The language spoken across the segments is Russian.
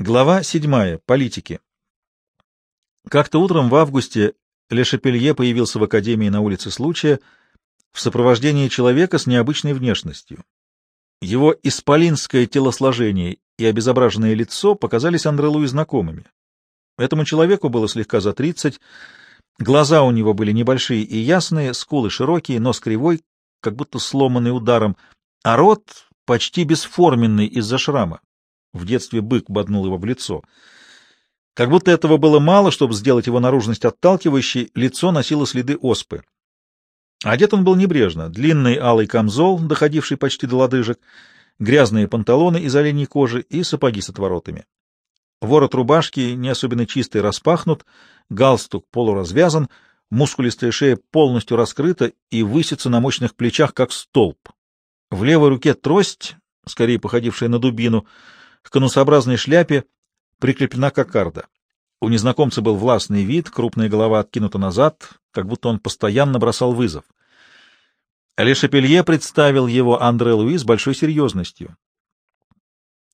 Глава 7. Политики. Как-то утром в августе Ле Шапелье появился в Академии на улице Случая в сопровождении человека с необычной внешностью. Его исполинское телосложение и обезображенное лицо показались Андре Луи знакомыми. Этому человеку было слегка за тридцать, глаза у него были небольшие и ясные, скулы широкие, нос кривой, как будто сломанный ударом, а рот почти бесформенный из-за шрама. В детстве бык боднул его в лицо. Как будто этого было мало, чтобы сделать его наружность отталкивающей, лицо носило следы оспы. Одет он был небрежно. Длинный алый камзол, доходивший почти до лодыжек, грязные панталоны из оленьей кожи и сапоги с отворотами. Ворот рубашки не особенно чистый распахнут, галстук полуразвязан, мускулистая шея полностью раскрыта и высится на мощных плечах, как столб. В левой руке трость, скорее походившая на дубину, к конусообразной шляпе прикреплена кокарда. У незнакомца был властный вид, крупная голова откинута назад, как будто он постоянно бросал вызов. Ле Шапелье представил его Андре Луи с большой серьезностью.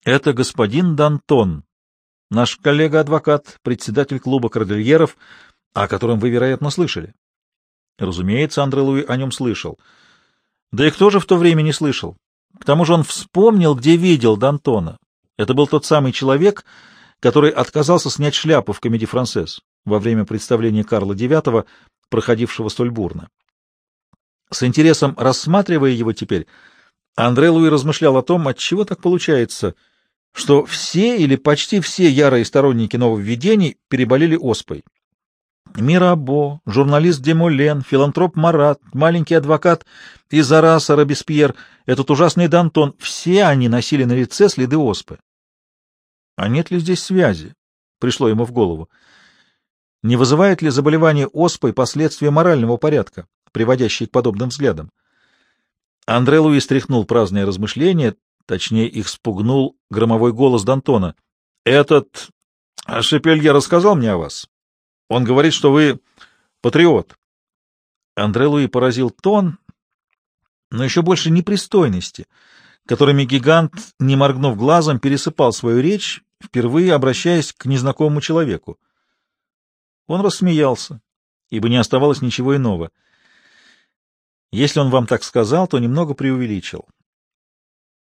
«Это господин Дантон, наш коллега-адвокат, председатель клуба кордильеров, о котором вы, вероятно, слышали». Разумеется, Андре Луи о нем слышал. Да и кто же в то время не слышал? К тому же он вспомнил, где видел Д'Антона. Это был тот самый человек, который отказался снять шляпу в комедии «Францесс» во время представления Карла IX, проходившего столь бурно. С интересом рассматривая его теперь, Андре Луи размышлял о том, отчего так получается, что все или почти все ярые сторонники нововведений переболели оспой. Мирабо, журналист Демолен, филантроп Марат, маленький адвокат из Араса Робеспьер, этот ужасный Дантон — все они носили на лице следы оспы. А нет ли здесь связи? Пришло ему в голову. Не вызывает ли заболевание оспой последствия морального порядка, приводящие к подобным взглядам? Андре Луи стряхнул праздные размышления, точнее, их спугнул громовой голос Д'Антона. — Этот Шепелье рассказал мне о вас. Он говорит, что вы патриот. Андре Луи поразил тон, но еще больше непристойности, которыми гигант, не моргнув глазом, пересыпал свою речь, впервые обращаясь к незнакомому человеку. Он рассмеялся, ибо не оставалось ничего иного. Если он вам так сказал, то немного преувеличил.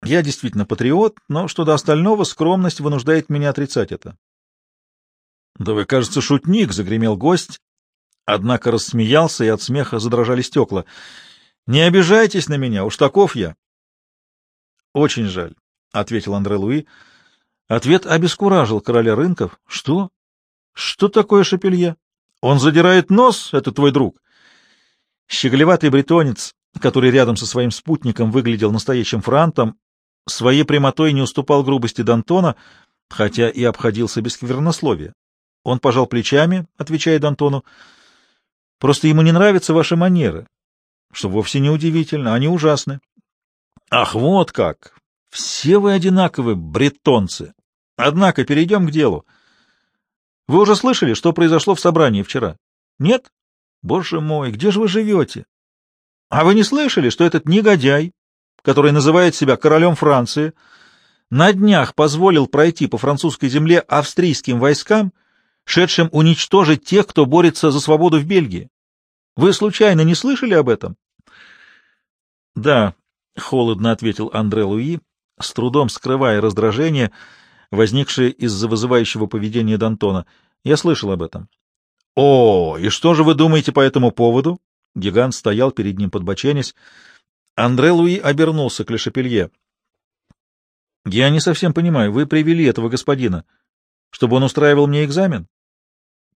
Я действительно патриот, но что до остального, скромность вынуждает меня отрицать это. Да вы, кажется, шутник, — загремел гость, однако рассмеялся, и от смеха задрожали стекла. Не обижайтесь на меня, уж таков я. Очень жаль, — ответил Андре Луи. Ответ обескуражил короля рынков. Что? Что такое шапелье? Он задирает нос, это твой друг. Щеголеватый бретонец, который рядом со своим спутником выглядел настоящим франтом, своей прямотой не уступал грубости Д'Антона, хотя и обходился без сквернословия. Он пожал плечами, отвечая Д'Антону. — Просто ему не нравятся ваши манеры, что вовсе не удивительно, они ужасны. — Ах, вот как! Все вы одинаковы, бретонцы! Однако перейдем к делу. Вы уже слышали, что произошло в собрании вчера? Нет? Боже мой, где же вы живете? А вы не слышали, что этот негодяй, который называет себя королем Франции, на днях позволил пройти по французской земле австрийским войскам — шедшим уничтожить тех, кто борется за свободу в Бельгии. Вы случайно не слышали об этом? — Да, — холодно ответил Андре Луи, с трудом скрывая раздражение, возникшее из-за вызывающего поведения Д'Антона. — Я слышал об этом. — О, и что же вы думаете по этому поводу? Гигант стоял перед ним подбоченясь. Андре Луи обернулся к Лешапелье. — Я не совсем понимаю, вы привели этого господина, чтобы он устраивал мне экзамен?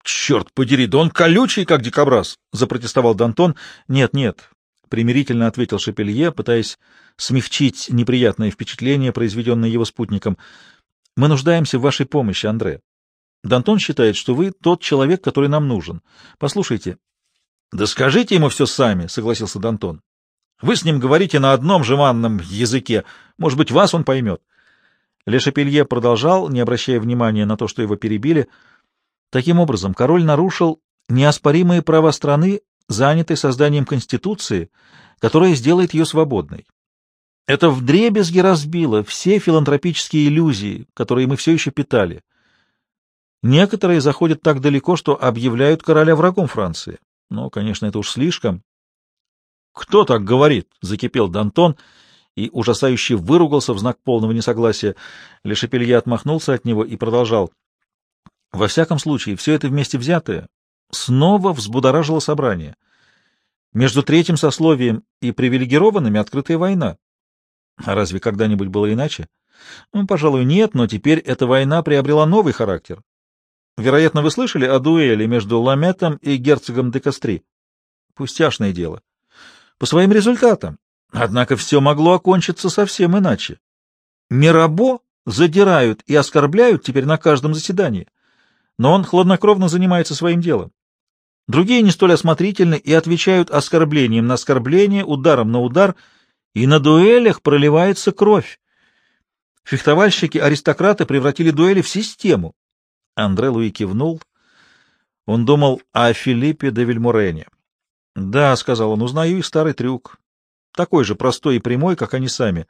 Черт подери, да он колючий, как дикобраз! — запротестовал Д'Антон. — Нет, нет, — примирительно ответил Шапелье, пытаясь смягчить неприятное впечатление, произведенное его спутником. — Мы нуждаемся в вашей помощи, Андре. Д'Антон считает, что вы тот человек, который нам нужен. Послушайте. — Да скажите ему все сами, — согласился Д'Антон. — Вы с ним говорите на одном жеманном языке. Может быть, вас он поймет. Ле Шапелье продолжал, не обращая внимания на то, что его перебили, — Таким образом, король нарушил неоспоримые права страны, занятой созданием Конституции, которая сделает ее свободной. Это вдребезги разбило все филантропические иллюзии, которые мы все еще питали. Некоторые заходят так далеко, что объявляют короля врагом Франции. Но, конечно, это уж слишком. «Кто так говорит?» — закипел Д'Антон и ужасающе выругался в знак полного несогласия. Лешепелье отмахнулся от него и продолжал. «Во всяком случае, все это вместе взятое снова взбудоражило собрание. Между третьим сословием и привилегированными открытая война. А разве когда-нибудь было иначе? Ну, пожалуй, нет, но теперь эта война приобрела новый характер. Вероятно, вы слышали о дуэли между Ламетом и герцогом де Кастри. Пустяшное дело. По своим результатам. Однако все могло окончиться совсем иначе. Мирабо задирают и оскорбляют теперь на каждом заседании. Но он хладнокровно занимается своим делом. Другие не столь осмотрительны и отвечают оскорблением на оскорбление, ударом на удар, и на дуэлях проливается кровь. Фехтовальщики-аристократы превратили дуэли в систему. Андре Луи кивнул. Он думал о Филиппе де Вильмурене. — Да, — сказал он, — узнаю их старый трюк. Такой же простой и прямой, как они сами.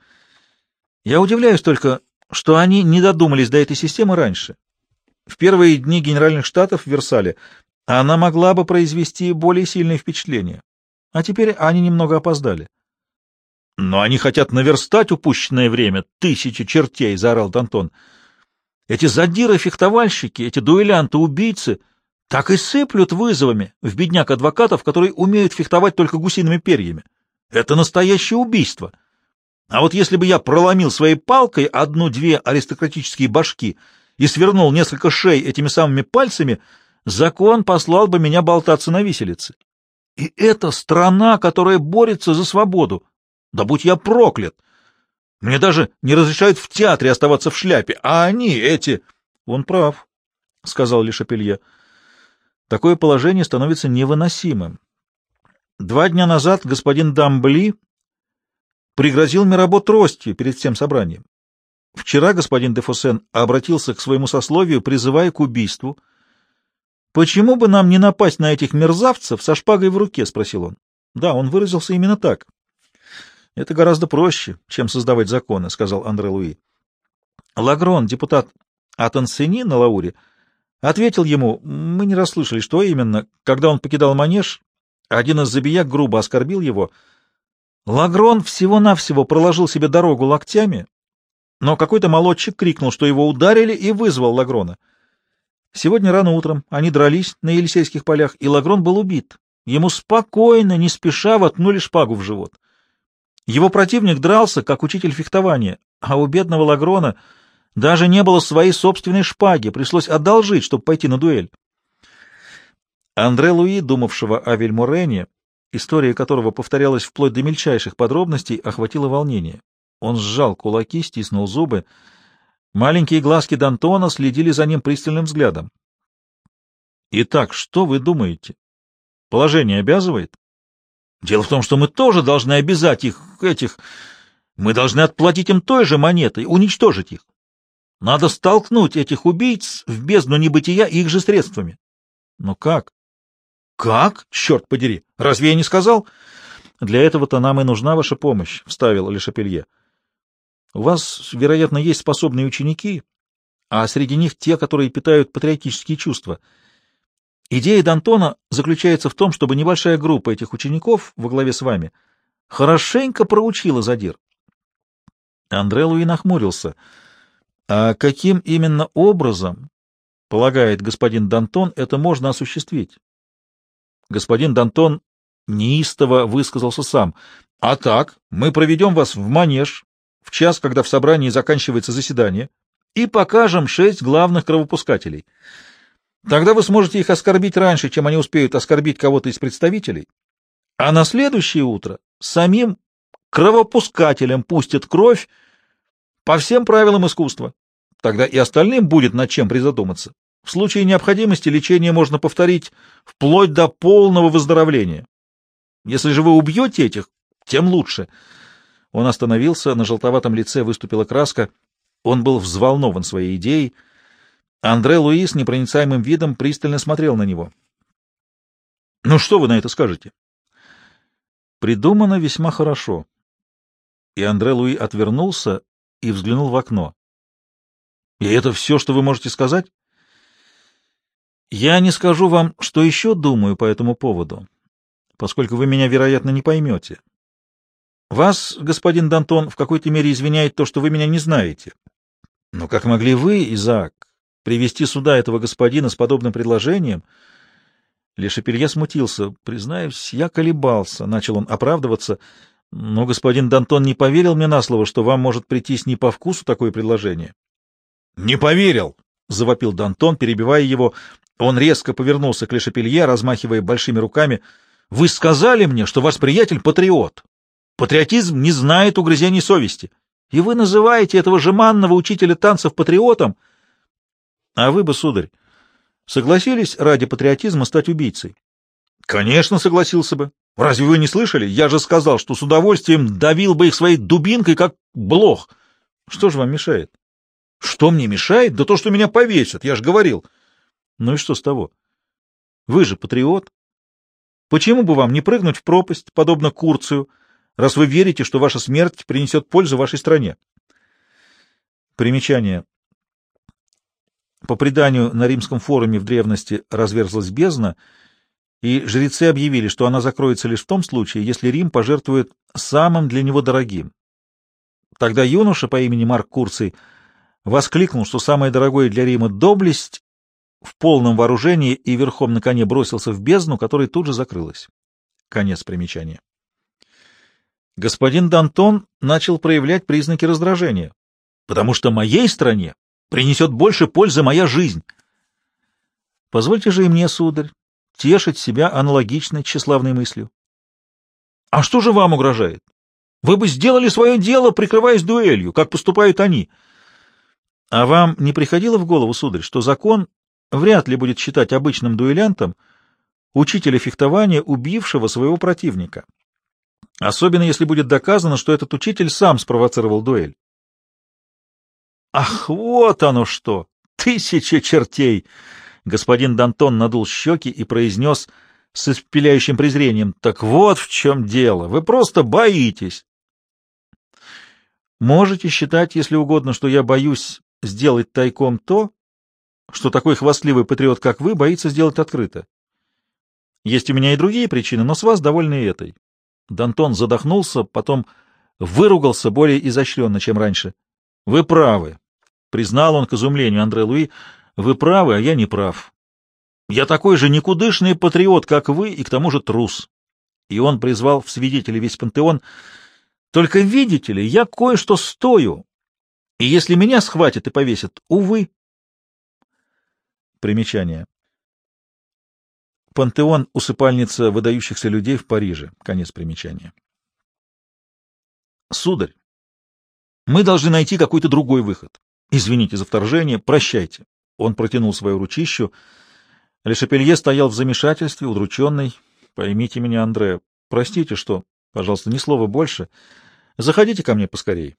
Я удивляюсь только, что они не додумались до этой системы раньше. В первые дни генеральных штатов в Версале она могла бы произвести более сильное впечатление. А теперь они немного опоздали. — Но они хотят наверстать упущенное время. Тысячи чертей! — заорал Д'Антон. — Эти задиры-фехтовальщики, эти дуэлянты-убийцы так и сыплют вызовами в бедняк адвокатов, которые умеют фехтовать только гусиными перьями. Это настоящее убийство. А вот если бы я проломил своей палкой одну-две аристократические башки и свернул несколько шей этими самыми пальцами, закон послал бы меня болтаться на виселице. И это страна, которая борется за свободу. Да будь я проклят! Мне даже не разрешают в театре оставаться в шляпе, а они, эти... — Он прав, — сказал Лешапелье. — Такое положение становится невыносимым. Два дня назад господин Дамбли пригрозил Мирабо тростью перед всем собранием. Вчера господин Дефосен обратился к своему сословию, призывая к убийству. «Почему бы нам не напасть на этих мерзавцев со шпагой в руке?» — спросил он. Да, он выразился именно так. Это гораздо проще, чем создавать законы, — сказал Андре Луи. Лагрон, депутат от Ансени на Лауре, ответил ему, мы не расслышали, что именно, когда он покидал манеж, один из забияк грубо оскорбил его. Лагрон всего-навсего проложил себе дорогу локтями, но какой-то молодчик крикнул, что его ударили, и вызвал Лагрона. Сегодня рано утром они дрались на Елисейских полях, и Лагрон был убит. Ему спокойно, не спеша, воткнули шпагу в живот. Его противник дрался, как учитель фехтования, а у бедного Лагрона даже не было своей собственной шпаги, пришлось одолжить, чтобы пойти на дуэль. Андре Луи, думавшего о Вельмурене, история которого повторялась вплоть до мельчайших подробностей, охватило волнение. Он сжал кулаки, стиснул зубы. Маленькие глазки Д'Антона следили за ним пристальным взглядом. «Итак, что вы думаете? Положение обязывает?» Дело в том, что мы тоже должны обязать их, этих... Мы должны отплатить им той же монетой, уничтожить их. Надо столкнуть этих убийц в бездну небытия их же средствами. Но как? Как? Черт подери! Разве я не сказал? Для этого-то нам и нужна ваша помощь, — вставил Лешапелье. У вас, вероятно, есть способные ученики, а среди них те, которые питают патриотические чувства — Идея Д'Антона заключается в том, чтобы небольшая группа этих учеников во главе с вами хорошенько проучила задир. Андре Луи нахмурился. А каким именно образом, полагает господин Д'Антон, это можно осуществить? Господин Д'Антон неистово высказался сам. А так, мы проведем вас в манеж в час, когда в собрании заканчивается заседание, и покажем шесть главных кровопускателей — Тогда вы сможете их оскорбить раньше, чем они успеют оскорбить кого-то из представителей, а на следующее утро самим кровопускателям пустят кровь по всем правилам искусства. Тогда и остальным будет над чем призадуматься. В случае необходимости лечение можно повторить вплоть до полного выздоровления. Если же вы убьете этих, тем лучше. Он остановился, на желтоватом лице выступила краска. Он был взволнован своей идеей. Андре Луи с непроницаемым видом пристально смотрел на него. — Ну что вы на это скажете? — Придумано весьма хорошо. И Андре Луи отвернулся и взглянул в окно. — И это все, что вы можете сказать? — Я не скажу вам, что еще думаю по этому поводу, поскольку вы меня, вероятно, не поймете. Вас, господин Дантон, в какой-то мере извиняет то, что вы меня не знаете. Но как могли вы, Изаак, привести сюда этого господина с подобным предложением? Лешепелье смутился. Признаюсь, я колебался. Начал он оправдываться. Но господин Дантон не поверил мне на слово, что вам может прийтись не по вкусу такое предложение. — Не поверил! — завопил Дантон, перебивая его. Он резко повернулся к Лешепелье, размахивая большими руками. — Вы сказали мне, что ваш приятель — патриот. Патриотизм не знает угрызений совести. И вы называете этого жеманного учителя танцев патриотом? А вы бы, сударь, согласились ради патриотизма стать убийцей? Конечно, согласился бы. Разве вы не слышали? Я же сказал, что с удовольствием давил бы их своей дубинкой, как блох. Что же вам мешает? Что мне мешает? Да то, что меня повесят, я же говорил. Ну и что с того? Вы же патриот. Почему бы вам не прыгнуть в пропасть, подобно Курцию, раз вы верите, что ваша смерть принесет пользу вашей стране. Примечание. По преданию, на римском форуме в древности разверзлась бездна, и жрецы объявили, что она закроется лишь в том случае, если Рим пожертвует самым для него дорогим. Тогда юноша по имени Марк Курций воскликнул, что самое дорогое для Рима — доблесть, в полном вооружении и верхом на коне бросился в бездну, которая тут же закрылась. Конец примечания господин Дантон начал проявлять признаки раздражения, потому что моей стране принесет больше пользы моя жизнь. Позвольте же и мне, сударь, тешить себя аналогичной тщеславной мыслью. А что же вам угрожает? Вы бы сделали свое дело, прикрываясь дуэлью, как поступают они. А вам не приходило в голову, сударь, что закон вряд ли будет считать обычным дуэлянтом учителя фехтования, убившего своего противника? Особенно, если будет доказано, что этот учитель сам спровоцировал дуэль. Ах, вот оно что! Тысяча чертей! Господин Дантон надул щеки и произнес с испеляющим презрением. Так вот в чем дело. Вы просто боитесь. Можете считать, если угодно, что я боюсь сделать тайком то, что такой хвастливый патриот, как вы, боится сделать открыто. Есть у меня и другие причины, но с вас довольны этой. Дантон задохнулся, потом выругался более изощренно, чем раньше. — Вы правы, — признал он к изумлению Андре Луи. — Вы правы, а я не прав. Я такой же никудышный патриот, как вы, и к тому же трус. И он призвал в свидетели весь пантеон. Только видите ли, я кое-что стою, и если меня схватят и повесят, увы. Примечание. Пантеон — усыпальница выдающихся людей в Париже. Конец примечания. Сударь, мы должны найти какой-то другой выход. Извините за вторжение, прощайте. Он протянул свою ручищу. Лешапелье стоял в замешательстве, удрученный. Поймите меня, Андре. Простите, что... Пожалуйста, ни слова больше. Заходите ко мне поскорей.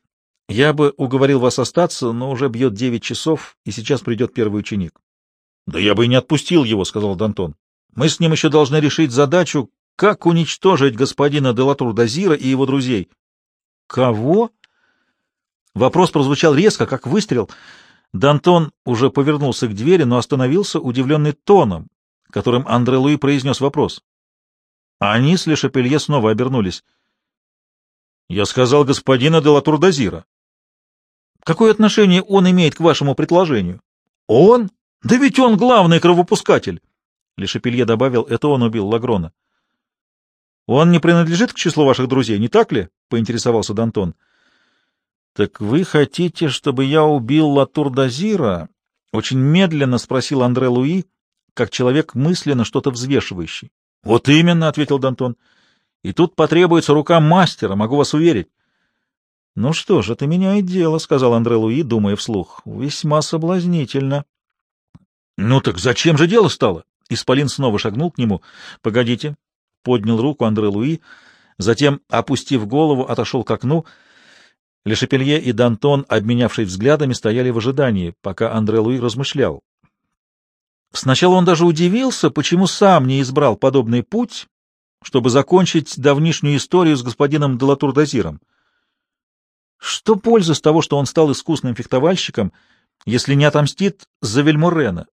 Я бы уговорил вас остаться, но уже бьет девять часов, и сейчас придет первый ученик. — Да я бы и не отпустил его, — сказал Дантон. Мы с ним еще должны решить задачу, как уничтожить господина Делатур-Дазира и его друзей. — Кого? Вопрос прозвучал резко, как выстрел. Дантон уже повернулся к двери, но остановился, удивленный тоном, которым Андре Луи произнес вопрос. Они с Лешапелье снова обернулись. — Я сказал господина Делатур-Дазира. — Какое отношение он имеет к вашему предложению? — Он? Да ведь он главный кровопускатель. Лешепелье добавил, это он убил Лагрона. — Он не принадлежит к числу ваших друзей, не так ли? — поинтересовался Дантон. — Так вы хотите, чтобы я убил Латур-Дазира? — очень медленно спросил Андре Луи, как человек мысленно что-то взвешивающий. — Вот именно, — ответил Дантон. — И тут потребуется рука мастера, могу вас уверить. — Ну что ж, это меняет дело, — сказал Андре Луи, думая вслух. — Весьма соблазнительно. — Ну так зачем же дело стало? Исполин снова шагнул к нему. — Погодите. Поднял руку Андре Луи, затем, опустив голову, отошел к окну. Лешепелье и Дантон, обменявшись взглядами, стояли в ожидании, пока Андре Луи размышлял. Сначала он даже удивился, почему сам не избрал подобный путь, чтобы закончить давнишнюю историю с господином Делатур-Дазиром. Что пользы с того, что он стал искусным фехтовальщиком, если не отомстит за Вельмурена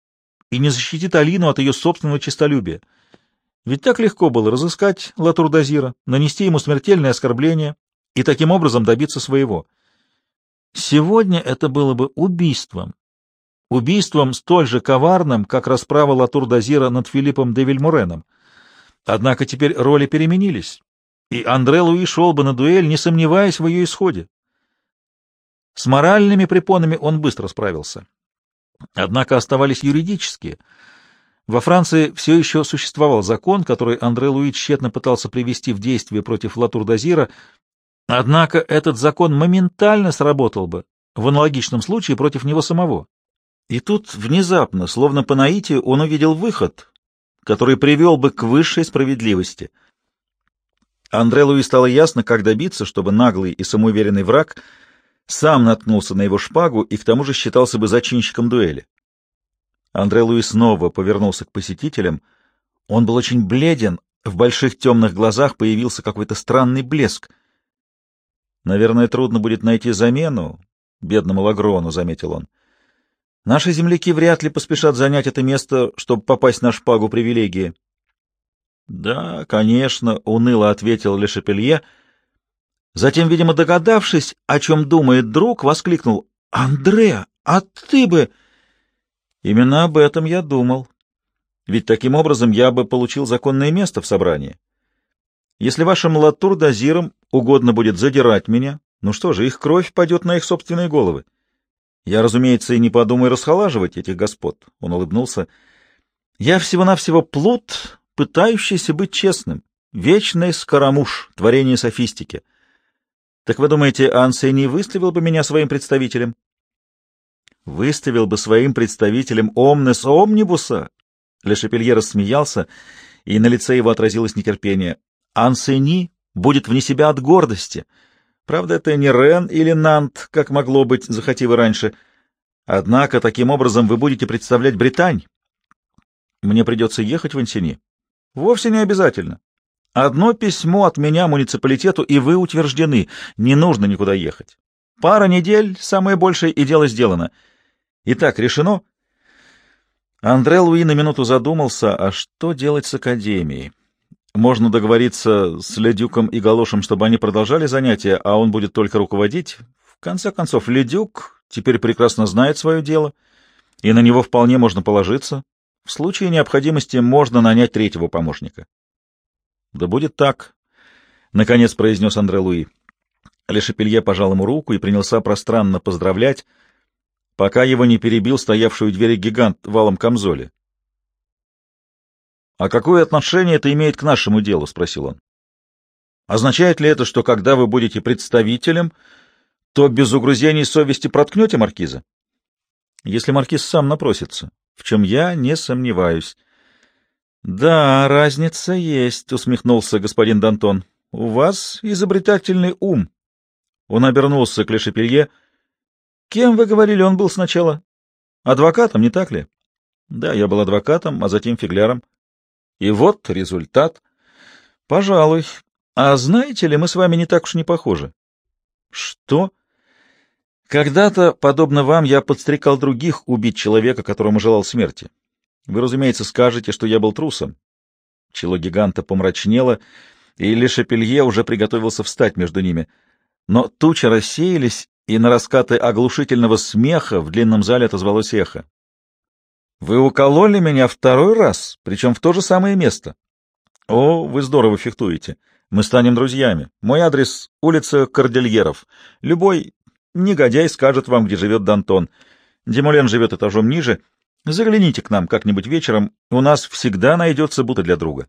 и не защитит Алину от ее собственного честолюбия? Ведь так легко было разыскать Латурдазира, нанести ему смертельное оскорбление и таким образом добиться своего. Сегодня это было бы убийством. Убийством столь же коварным, как расправа Латурдазира над Филиппом де Вильмуреном. Однако теперь роли переменились, и Андре Луи шел бы на дуэль, не сомневаясь в ее исходе. С моральными препонами он быстро справился. Однако оставались юридические — во Франции все еще существовал закон, который Андре Луи тщетно пытался привести в действие против Латур-Дазира, однако этот закон моментально сработал бы в аналогичном случае против него самого. И тут внезапно, словно по наитию, он увидел выход, который привел бы к высшей справедливости. Андре Луи стало ясно, как добиться, чтобы наглый и самоуверенный враг сам наткнулся на его шпагу и к тому же считался бы зачинщиком дуэли. Андре Луи снова повернулся к посетителям. Он был очень бледен, в больших темных глазах появился какой-то странный блеск. «Наверное, трудно будет найти замену бедному Лагрону», — заметил он. «Наши земляки вряд ли поспешат занять это место, чтобы попасть на шпагу привилегии». «Да, конечно», — уныло ответил Лешепелье. Затем, видимо, догадавшись, о чем думает друг, воскликнул. «Андре, а ты бы...» Именно об этом я думал. Ведь таким образом я бы получил законное место в собрании. Если вашим латур-дозирам угодно будет задирать меня, ну что же, их кровь пойдет на их собственные головы. Я, разумеется, и не подумаю расхолаживать этих господ. Он улыбнулся. Я всего-навсего плут, пытающийся быть честным. Вечный скоромуш, творение софистики. Так вы думаете, Ансе не выставил бы меня своим представителем? выставил бы своим представителем омнес омнибуса. Лешепелье рассмеялся, и на лице его отразилось нетерпение. Ансени будет вне себя от гордости. Правда, это не Рен или Нант, как могло быть, захоти вы раньше. Однако таким образом вы будете представлять Британь. Мне придется ехать в Ансени. Вовсе не обязательно. Одно письмо от меня муниципалитету, и вы утверждены. Не нужно никуда ехать. Пара недель, самое большее, и дело сделано. Итак, решено. Андре Луи на минуту задумался, а что делать с Академией? Можно договориться с Ледюком и Галошем, чтобы они продолжали занятия, а он будет только руководить. В конце концов, Ледюк теперь прекрасно знает свое дело, и на него вполне можно положиться. В случае необходимости можно нанять третьего помощника. — Да будет так, — наконец произнес Андре Луи. Лешепелье пожал ему руку и принялся пространно поздравлять, пока его не перебил стоявший у двери гигант валом камзоле. «А какое отношение это имеет к нашему делу?» — спросил он. «Означает ли это, что когда вы будете представителем, то без угрызений совести проткнете маркиза?» «Если маркиз сам напросится, в чем я не сомневаюсь». «Да, разница есть», — усмехнулся господин Дантон. «У вас изобретательный ум». Он обернулся к Лешепелье. Кем, вы говорили, он был сначала? Адвокатом, не так ли? Да, я был адвокатом, а затем фигляром. И вот результат. Пожалуй. А знаете ли, мы с вами не так уж не похожи. Что? Когда-то, подобно вам, я подстрекал других убить человека, которому желал смерти. Вы, разумеется, скажете, что я был трусом. Чело гиганта помрачнело, и Лешепелье уже приготовился встать между ними. Но тучи рассеялись, и на раскаты оглушительного смеха в длинном зале отозвалось эхо. «Вы укололи меня второй раз, причем в то же самое место. О, вы здорово фехтуете. Мы станем друзьями. Мой адрес — улица Кордильеров. Любой негодяй скажет вам, где живет Дантон. Демулен живет этажом ниже. Загляните к нам как-нибудь вечером. У нас всегда найдется будто для друга».